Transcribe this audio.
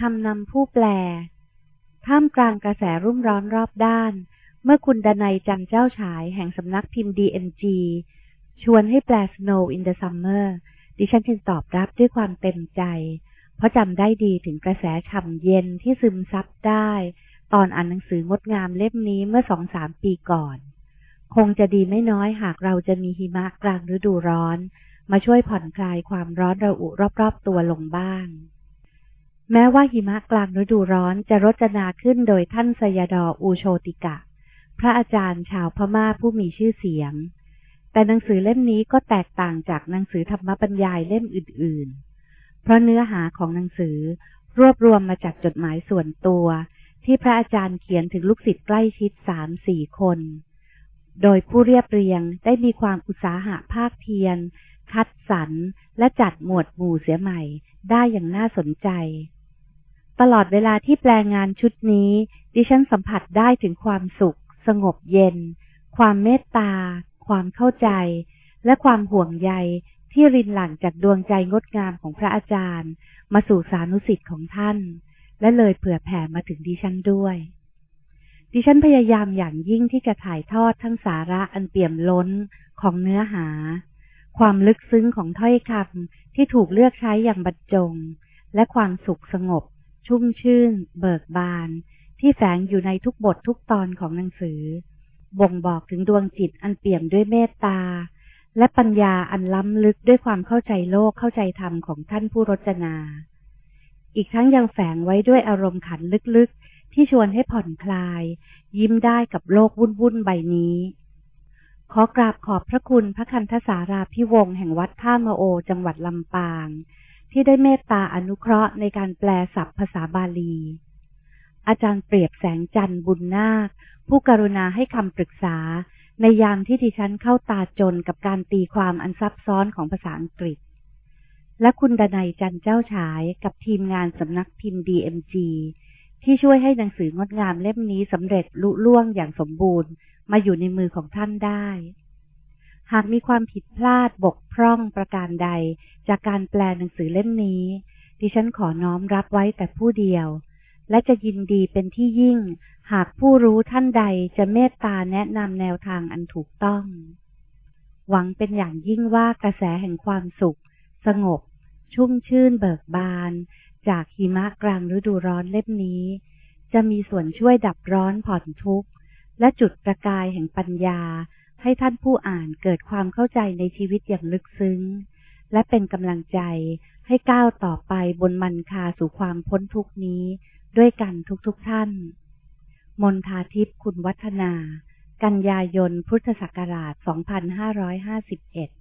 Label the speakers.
Speaker 1: คำนำผู้แปล ท่ามกลางกระแสรุ่มร้อนรอบด้าน เมื่อคุณดนัยจันเจ้าฉายแห่งสำนักพิมพ์ DNG ชวนให้แปล Snow in the Summer ดิฉันจึงตอบรับด้วยความเต็มใจ เพราะจำได้ดีถึงกระแสฉ่ำเย็นที่ซึมซับได้ ตอนอ่านหนังสืองดงามเล่มนี้เมื่อสองสามปีก่อน คงจะดีไม่น้อยหากเราจะมีหิมะกลางฤดูร้อน มาช่วยผ่อนคลายความร้อนระอุรอบๆตัวลงบ้าง แม้ว่าหิมะกลางฤดูร้อนจะรจนาขึ้นโดยท่านสยดออูโชติกะ พระอาจารย์ชาวพม่าผู้มีชื่อเสียง แต่หนังสือเล่มนี้ก็แตกต่างจากหนังสือธรรมบรรยายเล่มอื่น ๆ เพราะเนื้อหาของหนังสือรวบรวมมาจากจดหมายส่วนตัว ที่พระอาจารย์เขียนถึงลูกศิษย์ใกล้ชิดสามสี่คน โดยผู้เรียบเรียงได้มีความอุตสาหะภาคเพียร คัดสรรและจัดหมวดหมู่เสียใหม่ได้อย่างน่าสนใจ ตลอดเวลาที่แปลงานชุดนี้ ดิฉันสัมผัสได้ถึงความสุข สงบเย็น ความเมตตา ความเข้าใจ และความห่วงใยที่รินหลั่งจากดวงใจงดงามของพระอาจารย์ มาสู่สานุสิทธิ์ของท่าน และเลยเผื่อแผ่มาถึงดิฉันด้วย ดิฉันพยายามอย่างยิ่งที่จะถ่ายทอดทั้งสาระอันเปี่ยมล้นของเนื้อหา ความลึกซึ้งของถ้อยคำที่ถูกเลือกใช้อย่างบรรจง และความสุขสงบ ชุ่มชื่น เบิกบาน ที่แฝงอยู่ในทุกบททุกตอนของหนังสือ บ่งบอกถึงดวงจิตอันเปี่ยมด้วยเมตตา และปัญญาอันล้ำลึกด้วยความเข้าใจโลกเข้าใจธรรมของท่านผู้รจนา อีกทั้งยังแฝงไว้ด้วยอารมณ์ขันลึกๆ ที่ชวนให้ผ่อนคลาย ยิ้มได้กับโลกวุ่นๆใบนี้ขอกราบขอบพระคุณพระคันธสาราพิวงแห่งวัดท่ามโอ จังหวัดลำปาง ที่ได้เมตตาอนุเคราะห์ในการแปลศัพท์ภาษาบาลี อาจารย์เปรียบแสงจันทร์บุญนาค ผู้กรุณาให้คำปรึกษา ในยามที่ดิฉันเข้าตาจนกับการตีความอันซับซ้อนของภาษาอังกฤษ และคุณดนัยจันเจ้าฉายกับทีมงานสำนักพิมพ์ DMG ที่ช่วยให้หนังสืองดงามเล่มนี้สำเร็จลุล่วงอย่างสมบูรณ์ มาอยู่ในมือของท่านได้ หากมีความผิดพลาดบกพร่องประการใด จากการแปลหนังสือเล่มนี้ ดิฉันขอน้อมรับไว้แต่ผู้เดียว และจะยินดีเป็นที่ยิ่ง หากผู้รู้ท่านใดจะเมตตาแนะนำแนวทางอันถูกต้อง หวังเป็นอย่างยิ่งว่ากระแสแห่งความสุข สงบ ชุ่มชื่นเบิกบาน จากหิมะกลางฤดูร้อนเล่มนี้ จะมีส่วนช่วยดับร้อนผ่อนทุกข์ และจุดประกายแห่งปัญญา ให้ท่านผู้อ่านเกิดความเข้าใจในชีวิตอย่างลึกซึ้ง และเป็นกำลังใจให้ก้าวต่อไปบนมันคาสู่ความพ้นทุกนี้ด้วยกันทุกๆทท่าน มนทาทิพย์คุณวัฒนา กันยายนพุทธศักราช 2551